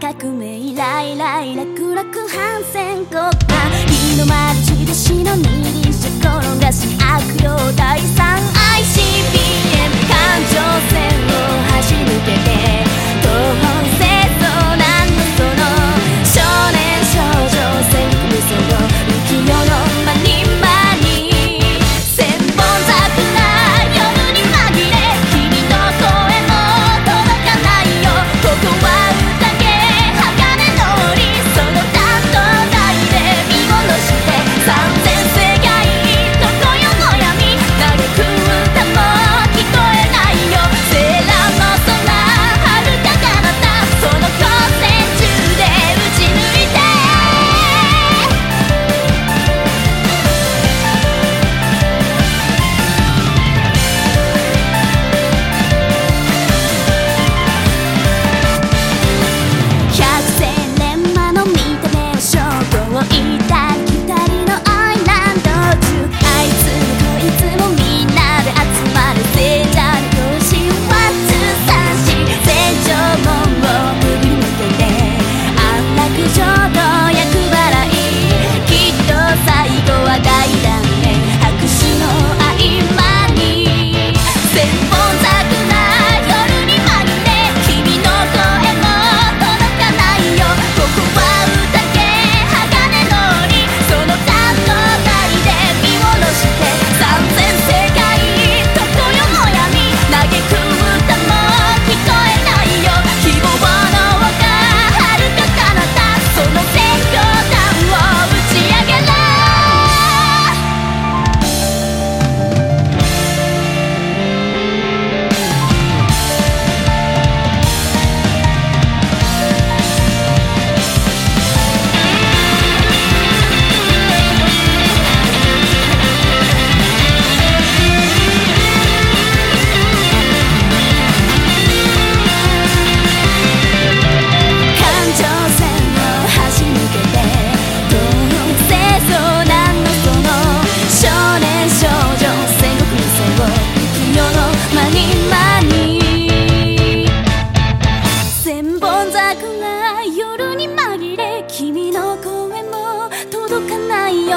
革命ライライ楽々反戦国家。日の丸印の二輪車転がし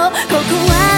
ここは